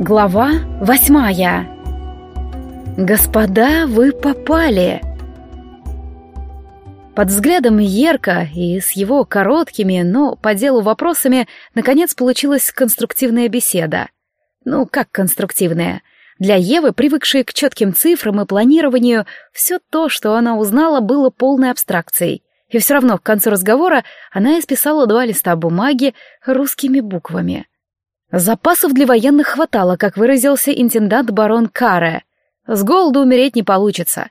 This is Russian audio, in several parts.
Глава восьмая. «Господа, вы попали!» Под взглядом Ерка и с его короткими, но по делу вопросами, наконец получилась конструктивная беседа. Ну, как конструктивная? Для Евы, привыкшей к четким цифрам и планированию, все то, что она узнала, было полной абстракцией. И все равно к концу разговора она исписала два листа бумаги русскими буквами. Запасов для военных хватало, как выразился интендант барон Каре. С голоду умереть не получится.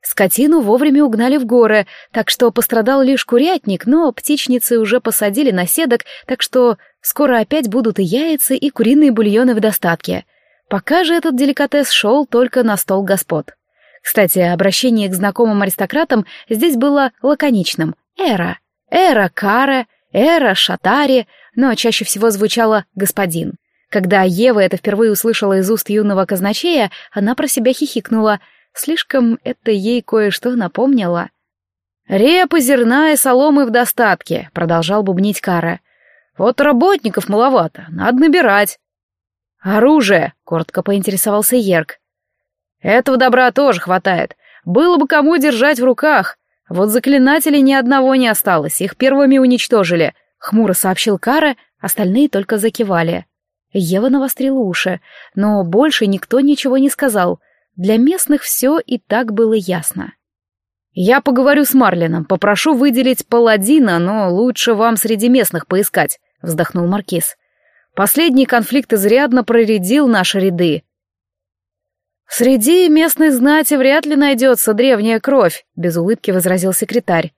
Скотину вовремя угнали в горы, так что пострадал лишь курятник, но птичницы уже посадили на седок, так что скоро опять будут и яйца, и куриные бульоны в достатке. Пока же этот деликатес шел только на стол господ. Кстати, обращение к знакомым аристократам здесь было лаконичным. «Эра», «Эра Каре», «Эра Шатари», но чаще всего звучало «господин». Когда Ева это впервые услышала из уст юного казначея, она про себя хихикнула. Слишком это ей кое-что напомнило. «Репы, зерна и соломы в достатке», — продолжал бубнить Кара. «Вот работников маловато, надо набирать». «Оружие», — коротко поинтересовался Ерк. «Этого добра тоже хватает. Было бы кому держать в руках. Вот заклинателей ни одного не осталось, их первыми уничтожили. Хмуро сообщил Кара, остальные только закивали. Ева навострила уши, но больше никто ничего не сказал. Для местных все и так было ясно. «Я поговорю с Марлином, попрошу выделить паладина, но лучше вам среди местных поискать», — вздохнул Маркиз. «Последний конфликт изрядно проредил наши ряды». «Среди местной знати вряд ли найдется древняя кровь», — без улыбки возразил секретарь.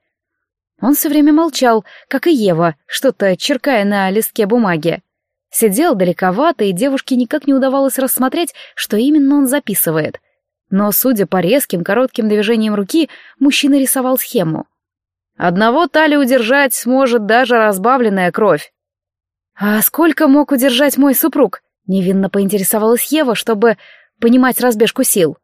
Он все время молчал, как и Ева, что-то черкая на листке бумаги. Сидел далековато, и девушке никак не удавалось рассмотреть, что именно он записывает. Но, судя по резким, коротким движениям руки, мужчина рисовал схему. «Одного талии удержать сможет даже разбавленная кровь». «А сколько мог удержать мой супруг?» — невинно поинтересовалась Ева, чтобы понимать разбежку сил.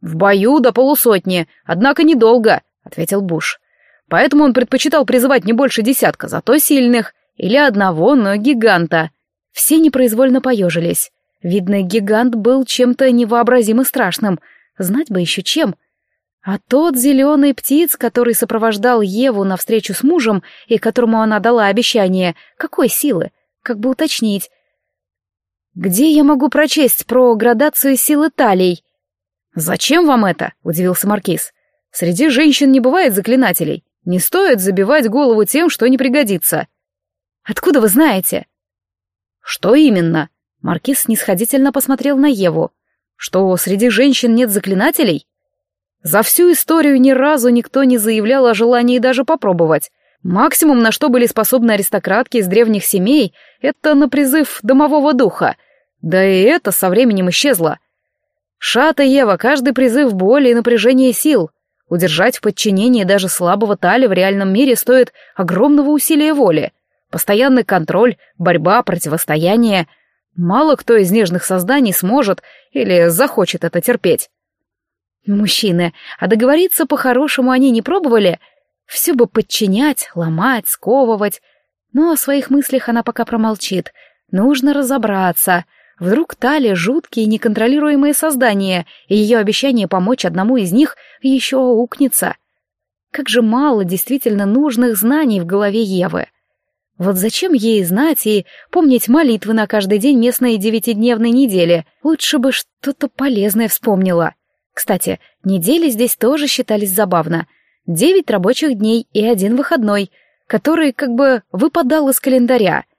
«В бою до полусотни, однако недолго», — ответил Буш. Поэтому он предпочитал призывать не больше десятка, зато сильных, или одного, но гиганта. Все непроизвольно поежились. Видно, гигант был чем-то невообразимо страшным. Знать бы еще чем. А тот зеленый птиц, который сопровождал Еву на встречу с мужем и которому она дала обещание, какой силы? Как бы уточнить. «Где я могу прочесть про градацию силы талий?» «Зачем вам это?» — удивился Маркиз. «Среди женщин не бывает заклинателей. Не стоит забивать голову тем, что не пригодится. Откуда вы знаете? Что именно? Маркиз снисходительно посмотрел на Еву. Что, среди женщин нет заклинателей? За всю историю ни разу никто не заявлял о желании даже попробовать. Максимум, на что были способны аристократки из древних семей, это на призыв домового духа. Да и это со временем исчезло. Шата Ева, каждый призыв боли и напряжения сил. Удержать в подчинении даже слабого Тали в реальном мире стоит огромного усилия воли. Постоянный контроль, борьба, противостояние. Мало кто из нежных созданий сможет или захочет это терпеть. Мужчины, а договориться по-хорошему они не пробовали? Все бы подчинять, ломать, сковывать. Но о своих мыслях она пока промолчит. Нужно разобраться — Вдруг Тали — жуткие неконтролируемые создания, и ее обещание помочь одному из них еще укнется. Как же мало действительно нужных знаний в голове Евы. Вот зачем ей знать и помнить молитвы на каждый день местной девятидневной недели? Лучше бы что-то полезное вспомнила. Кстати, недели здесь тоже считались забавно. Девять рабочих дней и один выходной, который как бы выпадал из календаря —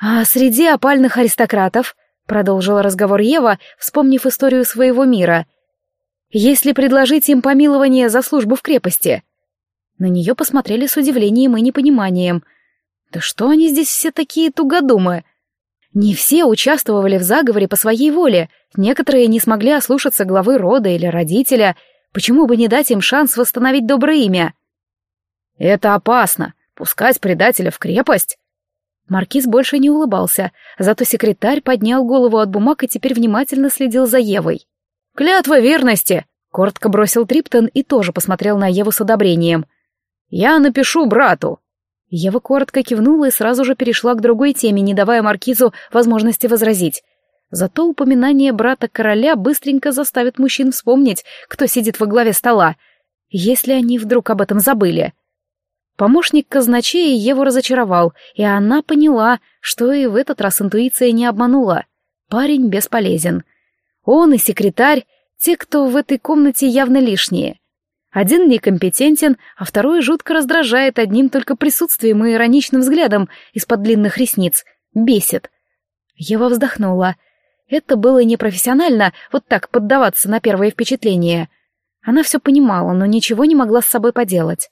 «А среди опальных аристократов», — продолжила разговор Ева, вспомнив историю своего мира, «если предложить им помилование за службу в крепости?» На нее посмотрели с удивлением и непониманием. «Да что они здесь все такие тугодумы?» Не все участвовали в заговоре по своей воле, некоторые не смогли ослушаться главы рода или родителя. Почему бы не дать им шанс восстановить доброе имя? «Это опасно, пускать предателя в крепость», Маркиз больше не улыбался, зато секретарь поднял голову от бумаг и теперь внимательно следил за Евой. «Клятва верности!» — коротко бросил Триптон и тоже посмотрел на Еву с одобрением. «Я напишу брату!» Ева коротко кивнула и сразу же перешла к другой теме, не давая Маркизу возможности возразить. Зато упоминание брата короля быстренько заставит мужчин вспомнить, кто сидит во главе стола, если они вдруг об этом забыли. Помощник казначея Еву разочаровал, и она поняла, что и в этот раз интуиция не обманула. Парень бесполезен. Он и секретарь, те, кто в этой комнате явно лишние. Один некомпетентен, а второй жутко раздражает одним только присутствием и ироничным взглядом из-под длинных ресниц. Бесит. Ева вздохнула. Это было непрофессионально, вот так поддаваться на первое впечатление. Она все понимала, но ничего не могла с собой поделать.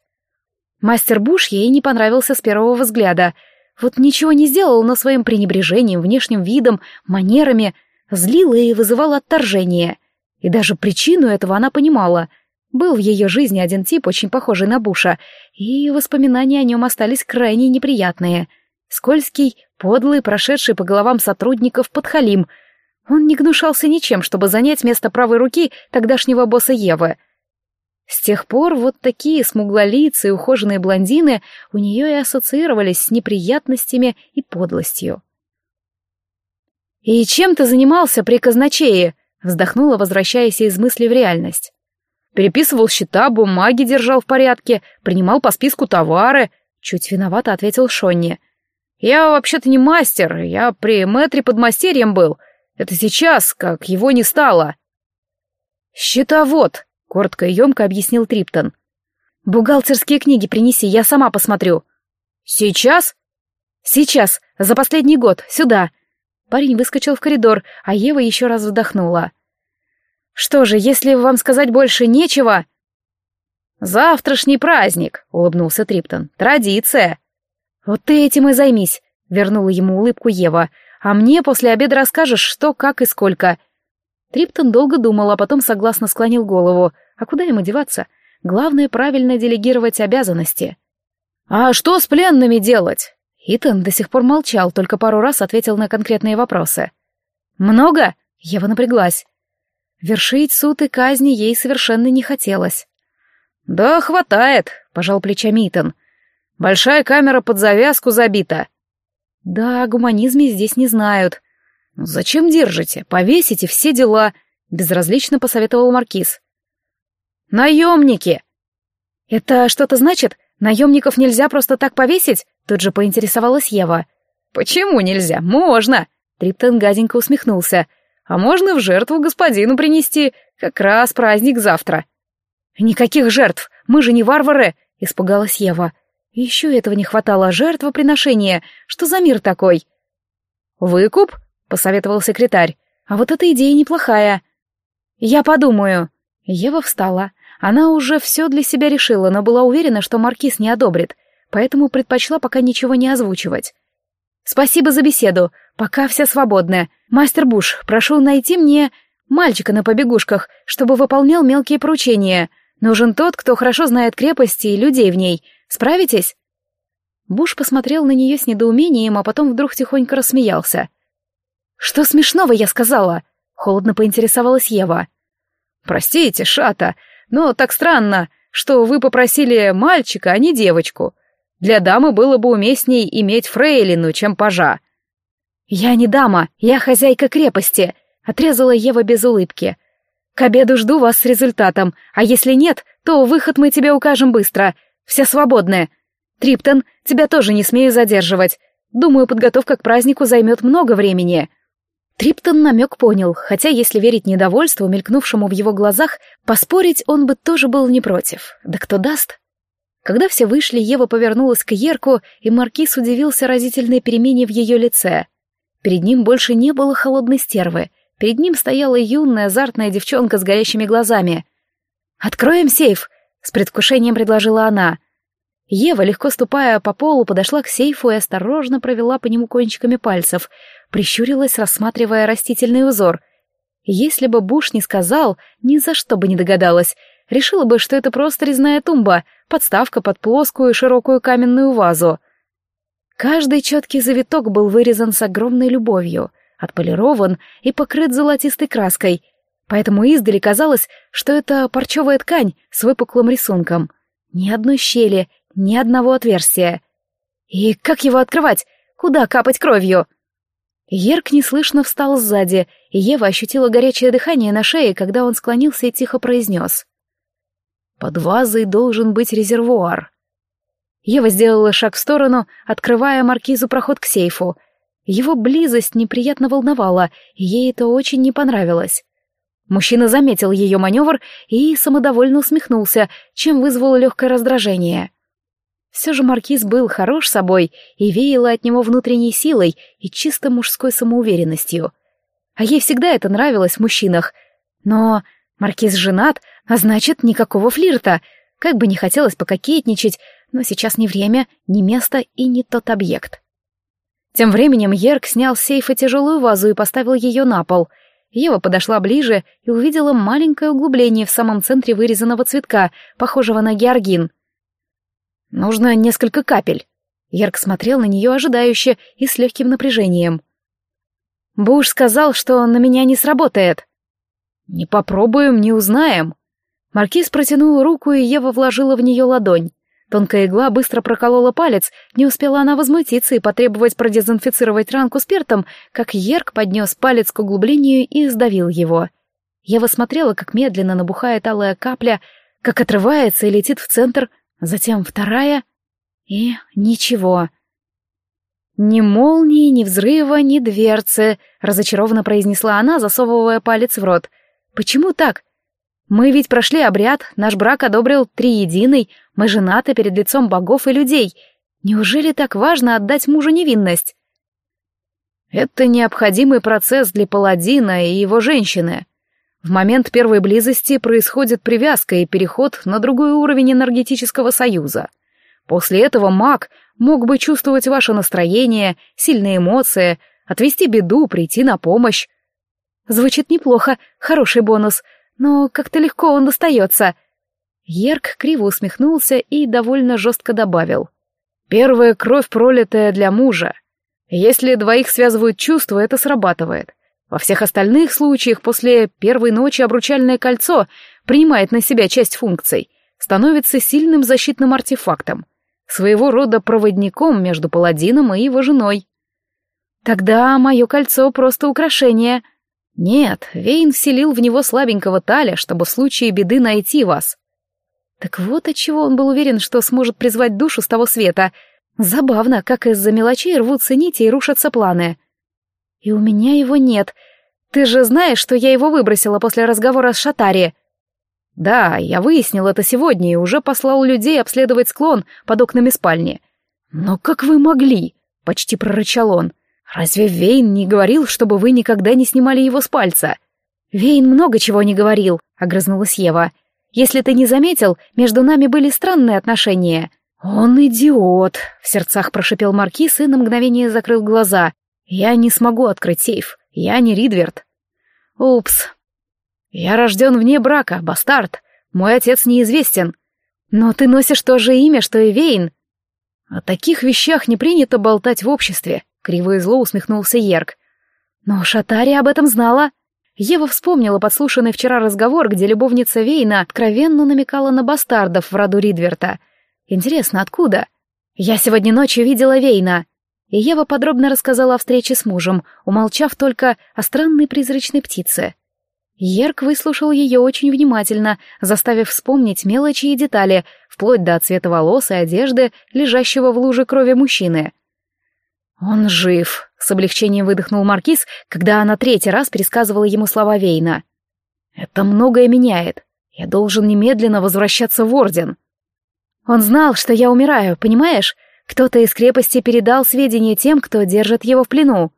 Мастер Буш ей не понравился с первого взгляда. Вот ничего не сделал, но своим пренебрежением, внешним видом, манерами злил и вызывал отторжение. И даже причину этого она понимала. Был в ее жизни один тип, очень похожий на Буша, и воспоминания о нем остались крайне неприятные. Скользкий, подлый, прошедший по головам сотрудников подхалим. Он не гнушался ничем, чтобы занять место правой руки тогдашнего босса Евы — с тех пор вот такие смуглолицые ухоженные блондины у нее и ассоциировались с неприятностями и подлостью. «И чем ты занимался при казначее?» — вздохнула, возвращаясь из мысли в реальность. «Переписывал счета, бумаги держал в порядке, принимал по списку товары», — чуть виновато ответил Шонни. «Я вообще-то не мастер, я при мэтре подмастерьем был. Это сейчас, как его не стало». «Счетовод», — коротко и емко объяснил Триптон. «Бухгалтерские книги принеси, я сама посмотрю». «Сейчас?» «Сейчас, за последний год, сюда». Парень выскочил в коридор, а Ева еще раз вздохнула. «Что же, если вам сказать больше нечего...» «Завтрашний праздник», — улыбнулся Триптон. «Традиция». «Вот ты этим и займись», — вернула ему улыбку Ева. «А мне после обеда расскажешь, что, как и сколько. Триптон долго думал, а потом согласно склонил голову. А куда ему деваться? Главное правильно делегировать обязанности. «А что с пленными делать?» Итан до сих пор молчал, только пару раз ответил на конкретные вопросы. «Много?» — Ева напряглась. Вершить суд и казни ей совершенно не хотелось. «Да, хватает», — пожал плечами Итан. «Большая камера под завязку забита». «Да, о гуманизме здесь не знают. «Зачем держите? Повесите все дела», — безразлично посоветовал Маркиз. «Наемники!» «Это что-то значит? Наемников нельзя просто так повесить?» Тут же поинтересовалась Ева. «Почему нельзя? Можно!» Триптон гаденько усмехнулся. «А можно в жертву господину принести. Как раз праздник завтра». «Никаких жертв! Мы же не варвары!» — испугалась Ева. «Еще этого не хватало жертвоприношения. Что за мир такой?» «Выкуп?» — посоветовал секретарь. «А вот эта идея неплохая». «Я подумаю». Ева встала. Она уже все для себя решила, но была уверена, что Маркиз не одобрит, поэтому предпочла пока ничего не озвучивать. «Спасибо за беседу. Пока вся свободная. Мастер Буш, прошу найти мне мальчика на побегушках, чтобы выполнял мелкие поручения. Нужен тот, кто хорошо знает крепости и людей в ней. Справитесь?» Буш посмотрел на нее с недоумением, а потом вдруг тихонько рассмеялся. «Что смешного я сказала?» — холодно поинтересовалась Ева. «Простите, Шата, но так странно, что вы попросили мальчика, а не девочку. Для дамы было бы уместней иметь фрейлину, чем пажа». «Я не дама, я хозяйка крепости», — отрезала Ева без улыбки. «К обеду жду вас с результатом, а если нет, то выход мы тебе укажем быстро. Все свободны. Триптон, тебя тоже не смею задерживать. Думаю, подготовка к празднику займет много времени». Триптон намек понял, хотя, если верить недовольству, мелькнувшему в его глазах, поспорить он бы тоже был не против. Да кто даст? Когда все вышли, Ева повернулась к Ерку, и Маркиз удивился разительной перемене в ее лице. Перед ним больше не было холодной стервы. Перед ним стояла юная, азартная девчонка с горящими глазами. «Откроем сейф!» — с предвкушением предложила она. Ева, легко ступая по полу, подошла к сейфу и осторожно провела по нему кончиками пальцев, прищурилась, рассматривая растительный узор. Если бы Буш не сказал, ни за что бы не догадалась. Решила бы, что это просто резная тумба, подставка под плоскую широкую каменную вазу. Каждый четкий завиток был вырезан с огромной любовью, отполирован и покрыт золотистой краской, поэтому издали казалось, что это парчевая ткань с выпуклым рисунком. Ни одной щели, ни одного отверстия. И как его открывать? Куда капать кровью? Ерк неслышно встал сзади, и Ева ощутила горячее дыхание на шее, когда он склонился и тихо произнес. «Под вазой должен быть резервуар». Ева сделала шаг в сторону, открывая маркизу проход к сейфу. Его близость неприятно волновала, и ей это очень не понравилось. Мужчина заметил ее маневр и самодовольно усмехнулся, чем вызвал легкое раздражение. Все же маркиз был хорош собой и веяло от него внутренней силой и чисто мужской самоуверенностью. А ей всегда это нравилось в мужчинах. Но маркиз женат, а значит, никакого флирта. Как бы не хотелось пококетничать, но сейчас не время, не место и не тот объект. Тем временем Ерк снял с сейфа тяжелую вазу и поставил ее на пол. Ева подошла ближе и увидела маленькое углубление в самом центре вырезанного цветка, похожего на георгин. Нужно несколько капель. Ярк смотрел на нее ожидающе и с легким напряжением. Буш сказал, что на меня не сработает. Не попробуем, не узнаем. Маркиз протянул руку, и Ева вложила в нее ладонь. Тонкая игла быстро проколола палец, не успела она возмутиться и потребовать продезинфицировать ранку спиртом, как Ерк поднес палец к углублению и сдавил его. Ева смотрела, как медленно набухает алая капля, как отрывается и летит в центр, затем вторая и ничего. «Ни молнии, ни взрыва, ни дверцы», — разочарованно произнесла она, засовывая палец в рот. «Почему так? Мы ведь прошли обряд, наш брак одобрил триединый, мы женаты перед лицом богов и людей. Неужели так важно отдать мужу невинность?» «Это необходимый процесс для паладина и его женщины», в момент первой близости происходит привязка и переход на другой уровень энергетического союза. После этого маг мог бы чувствовать ваше настроение, сильные эмоции, отвести беду, прийти на помощь. Звучит неплохо, хороший бонус, но как-то легко он достается. Ерк криво усмехнулся и довольно жестко добавил. Первая кровь пролитая для мужа. Если двоих связывают чувства, это срабатывает. Во всех остальных случаях после первой ночи обручальное кольцо принимает на себя часть функций, становится сильным защитным артефактом, своего рода проводником между паладином и его женой. Тогда мое кольцо просто украшение. Нет, Вейн вселил в него слабенького таля, чтобы в случае беды найти вас. Так вот отчего он был уверен, что сможет призвать душу с того света. Забавно, как из-за мелочей рвутся нити и рушатся планы. И у меня его нет. Ты же знаешь, что я его выбросила после разговора с Шатари. Да, я выяснил это сегодня и уже послал людей обследовать склон под окнами спальни. Но как вы могли? Почти прорычал он. Разве Вейн не говорил, чтобы вы никогда не снимали его с пальца? Вейн много чего не говорил, огрызнулась Ева. Если ты не заметил, между нами были странные отношения. Он идиот, в сердцах прошипел маркиз и на мгновение закрыл глаза. Я не смогу открыть сейф. Я не Ридверт. Упс. Я рожден вне брака, бастард. Мой отец неизвестен. Но ты носишь то же имя, что и Вейн. О таких вещах не принято болтать в обществе, криво и зло усмехнулся Ерк. Но Шатари об этом знала. Ева вспомнила подслушанный вчера разговор, где любовница Вейна откровенно намекала на бастардов в роду Ридверта. Интересно, откуда? Я сегодня ночью видела Вейна и Ева подробно рассказала о встрече с мужем, умолчав только о странной призрачной птице. Ерк выслушал ее очень внимательно, заставив вспомнить мелочи и детали, вплоть до цвета волос и одежды, лежащего в луже крови мужчины. «Он жив», — с облегчением выдохнул Маркиз, когда она третий раз пересказывала ему слова Вейна. «Это многое меняет. Я должен немедленно возвращаться в Орден». «Он знал, что я умираю, понимаешь? Кто-то из крепости передал сведения тем, кто держит его в плену.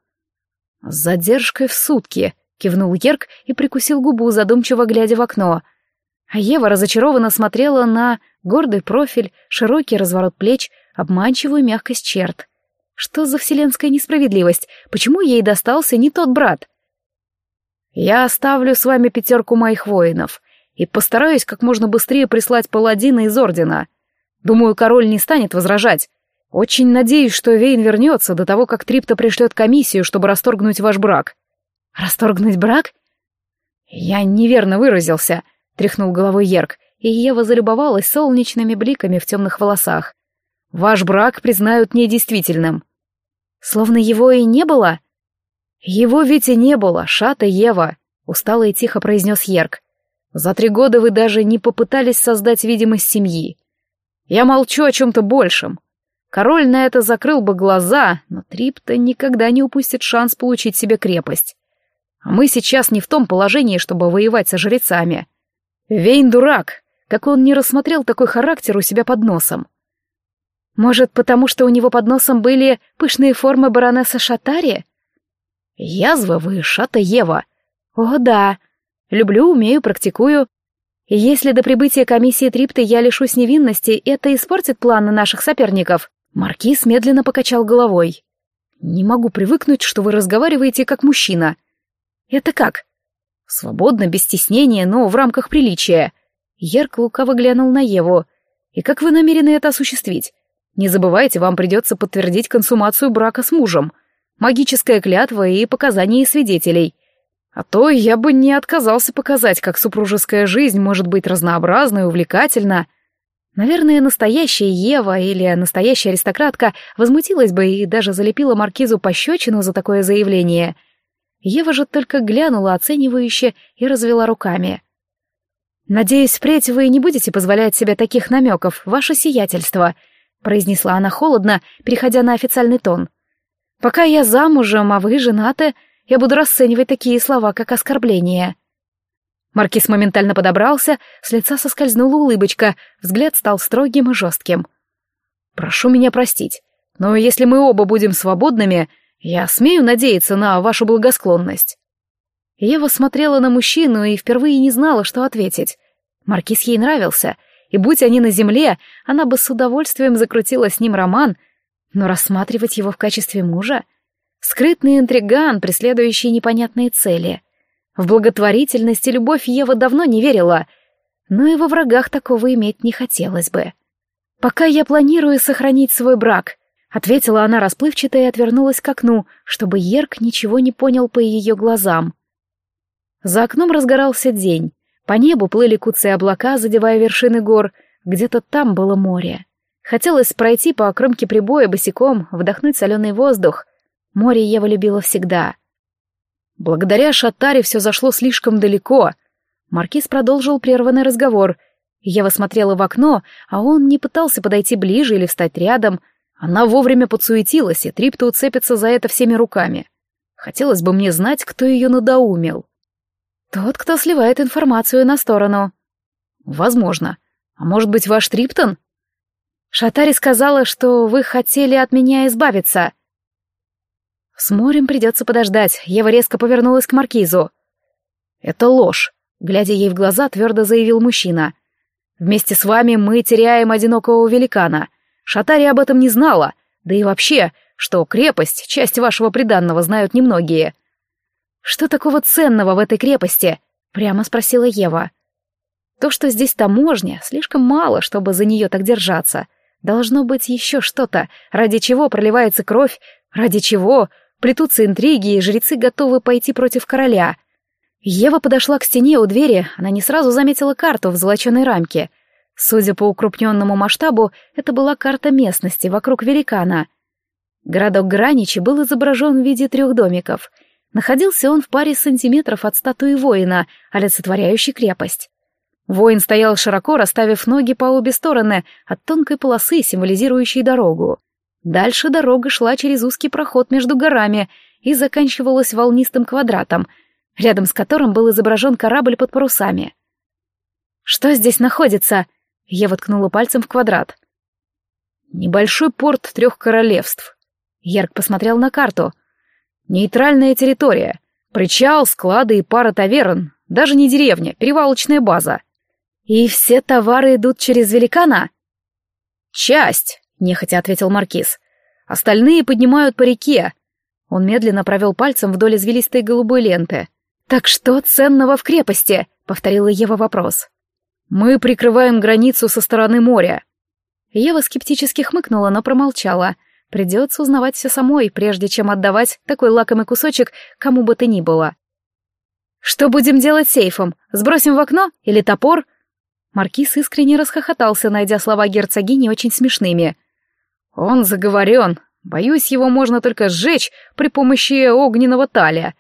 «С задержкой в сутки», — кивнул Ерк и прикусил губу, задумчиво глядя в окно. А Ева разочарованно смотрела на гордый профиль, широкий разворот плеч, обманчивую мягкость черт. Что за вселенская несправедливость? Почему ей достался не тот брат? «Я оставлю с вами пятерку моих воинов и постараюсь как можно быстрее прислать паладина из Ордена. Думаю, король не станет возражать. Очень надеюсь, что Вейн вернется до того, как Трипта пришлет комиссию, чтобы расторгнуть ваш брак. Расторгнуть брак? Я неверно выразился, тряхнул головой Ерк, и Ева залюбовалась солнечными бликами в темных волосах. Ваш брак признают недействительным. Словно его и не было? «Его ведь и не было, Шата Ева», — устало и тихо произнес Ерк. «За три года вы даже не попытались создать видимость семьи. Я молчу о чем-то большем. Король на это закрыл бы глаза, но Трипта никогда не упустит шанс получить себе крепость. А мы сейчас не в том положении, чтобы воевать со жрецами. Вейн дурак, как он не рассмотрел такой характер у себя под носом. Может, потому что у него под носом были пышные формы баронесса Шатари? Язва вы, Шата Ева. О, да. Люблю, умею, практикую. Если до прибытия комиссии Трипты я лишусь невинности, это испортит планы наших соперников. Маркиз медленно покачал головой. Не могу привыкнуть, что вы разговариваете как мужчина. Это как? Свободно, без стеснения, но в рамках приличия. Ерк лукаво глянул на Еву. И как вы намерены это осуществить? Не забывайте, вам придется подтвердить консумацию брака с мужем, магическая клятва и показания свидетелей. А то я бы не отказался показать, как супружеская жизнь может быть разнообразна и увлекательна. Наверное, настоящая Ева или настоящая аристократка возмутилась бы и даже залепила маркизу пощечину за такое заявление. Ева же только глянула оценивающе и развела руками. «Надеюсь, впредь вы не будете позволять себе таких намеков, ваше сиятельство», — произнесла она холодно, переходя на официальный тон. «Пока я замужем, а вы женаты, я буду расценивать такие слова, как оскорбление». Маркиз моментально подобрался, с лица соскользнула улыбочка, взгляд стал строгим и жестким. «Прошу меня простить, но если мы оба будем свободными, я смею надеяться на вашу благосклонность». Ева смотрела на мужчину и впервые не знала, что ответить. Маркиз ей нравился — и будь они на земле, она бы с удовольствием закрутила с ним роман, но рассматривать его в качестве мужа? Скрытный интриган, преследующий непонятные цели. В благотворительность и любовь Ева давно не верила, но и во врагах такого иметь не хотелось бы. «Пока я планирую сохранить свой брак», — ответила она расплывчато и отвернулась к окну, чтобы Ерк ничего не понял по ее глазам. За окном разгорался день. По небу плыли куцые облака, задевая вершины гор. Где-то там было море. Хотелось пройти по кромке прибоя босиком, вдохнуть соленый воздух. Море Ева любила всегда. Благодаря Шатаре все зашло слишком далеко. Маркиз продолжил прерванный разговор. Ева смотрела в окно, а он не пытался подойти ближе или встать рядом. Она вовремя подсуетилась, и Трипта уцепится за это всеми руками. Хотелось бы мне знать, кто ее надоумил. Тот, кто сливает информацию на сторону. Возможно. А может быть, ваш Триптон? Шатари сказала, что вы хотели от меня избавиться. С морем придется подождать. Ева резко повернулась к маркизу. Это ложь. Глядя ей в глаза, твердо заявил мужчина. Вместе с вами мы теряем одинокого великана. Шатари об этом не знала. Да и вообще, что крепость, часть вашего приданного, знают немногие. «Что такого ценного в этой крепости?» — прямо спросила Ева. «То, что здесь таможня, слишком мало, чтобы за нее так держаться. Должно быть еще что-то, ради чего проливается кровь, ради чего плетутся интриги, и жрецы готовы пойти против короля». Ева подошла к стене у двери, она не сразу заметила карту в золоченой рамке. Судя по укрупненному масштабу, это была карта местности вокруг великана. Городок Граничи был изображен в виде трех домиков — Находился он в паре сантиметров от статуи воина, олицетворяющей крепость. Воин стоял широко, расставив ноги по обе стороны от тонкой полосы, символизирующей дорогу. Дальше дорога шла через узкий проход между горами и заканчивалась волнистым квадратом, рядом с которым был изображен корабль под парусами. «Что здесь находится?» Я воткнула пальцем в квадрат. «Небольшой порт трех королевств». Ярк посмотрел на карту. Нейтральная территория. Причал, склады и пара таверн. Даже не деревня, перевалочная база. И все товары идут через великана? Часть, нехотя ответил Маркиз. Остальные поднимают по реке. Он медленно провел пальцем вдоль извилистой голубой ленты. «Так что ценного в крепости?» — повторила Ева вопрос. «Мы прикрываем границу со стороны моря». Ева скептически хмыкнула, но промолчала — Придется узнавать все самой, прежде чем отдавать такой лакомый кусочек кому бы то ни было. «Что будем делать сейфом? Сбросим в окно? Или топор?» Маркиз искренне расхохотался, найдя слова герцогини очень смешными. «Он заговорен. Боюсь, его можно только сжечь при помощи огненного таля.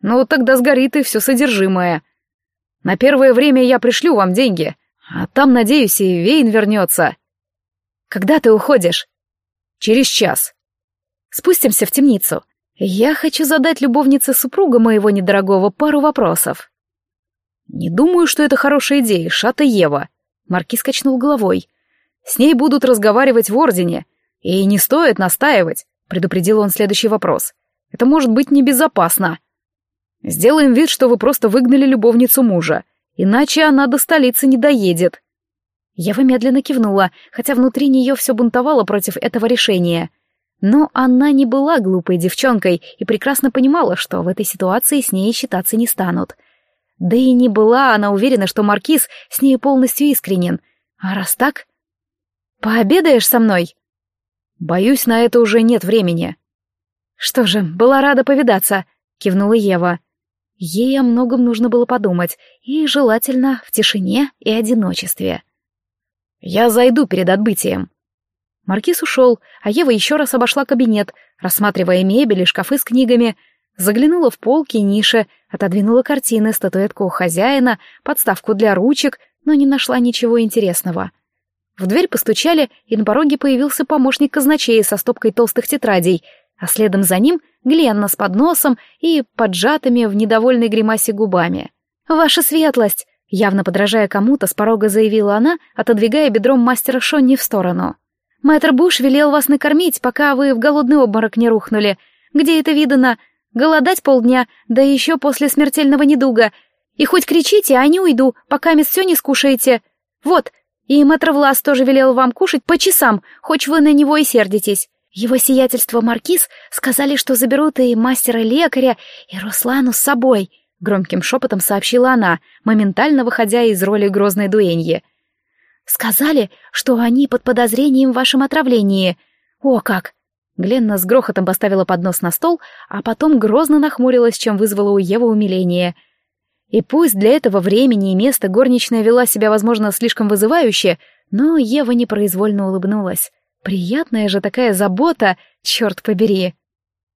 Но тогда сгорит и все содержимое. На первое время я пришлю вам деньги, а там, надеюсь, и Вейн вернется. Когда ты уходишь? Через час. Спустимся в темницу. Я хочу задать любовнице супруга моего недорогого пару вопросов. Не думаю, что это хорошая идея, Шата Ева. Маркиз качнул головой. С ней будут разговаривать в Ордене, и не стоит настаивать, предупредил он следующий вопрос. Это может быть небезопасно. Сделаем вид, что вы просто выгнали любовницу мужа, иначе она до столицы не доедет. Ева медленно кивнула, хотя внутри нее все бунтовало против этого решения. Но она не была глупой девчонкой и прекрасно понимала, что в этой ситуации с ней считаться не станут. Да и не была она уверена, что Маркиз с ней полностью искренен. А раз так... «Пообедаешь со мной?» «Боюсь, на это уже нет времени». «Что же, была рада повидаться», — кивнула Ева. Ей о многом нужно было подумать, и желательно в тишине и одиночестве. «Я зайду перед отбытием». Маркиз ушел, а Ева еще раз обошла кабинет, рассматривая мебель и шкафы с книгами, заглянула в полки и ниши, отодвинула картины, статуэтку хозяина, подставку для ручек, но не нашла ничего интересного. В дверь постучали, и на пороге появился помощник казначея со стопкой толстых тетрадей, а следом за ним Гленна с подносом и поджатыми в недовольной гримасе губами. «Ваша светлость!» Явно подражая кому-то, с порога заявила она, отодвигая бедром мастера Шонни в сторону. «Мэтр Буш велел вас накормить, пока вы в голодный обморок не рухнули. Где это видано? Голодать полдня, да еще после смертельного недуга. И хоть кричите, а не уйду, пока мисс все не скушаете. Вот, и мэтр Влас тоже велел вам кушать по часам, хоть вы на него и сердитесь. Его сиятельство Маркиз сказали, что заберут и мастера-лекаря, и Руслану с собой». Громким шепотом сообщила она, моментально выходя из роли грозной дуэньи. «Сказали, что они под подозрением в вашем отравлении. О как!» Гленна с грохотом поставила поднос на стол, а потом грозно нахмурилась, чем вызвала у Евы умиление. И пусть для этого времени и места горничная вела себя, возможно, слишком вызывающе, но Ева непроизвольно улыбнулась. Приятная же такая забота, черт побери.